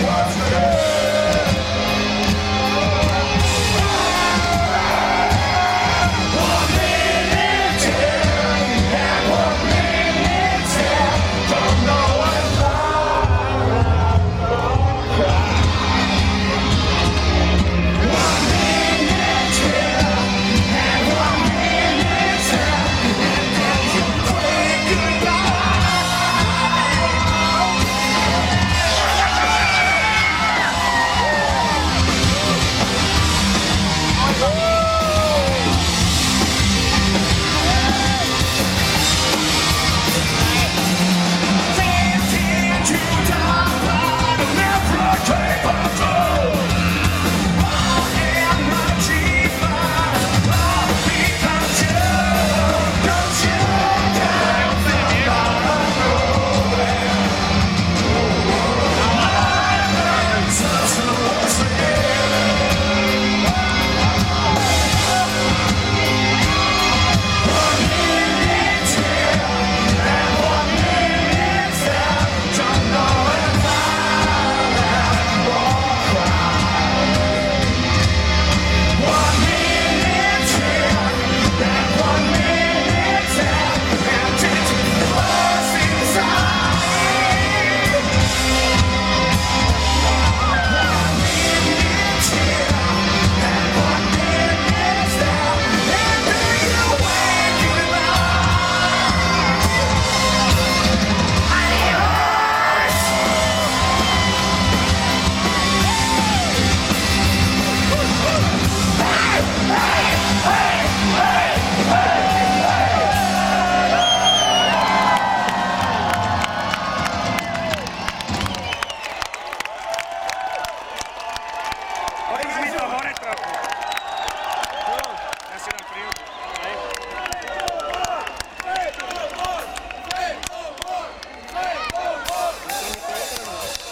What's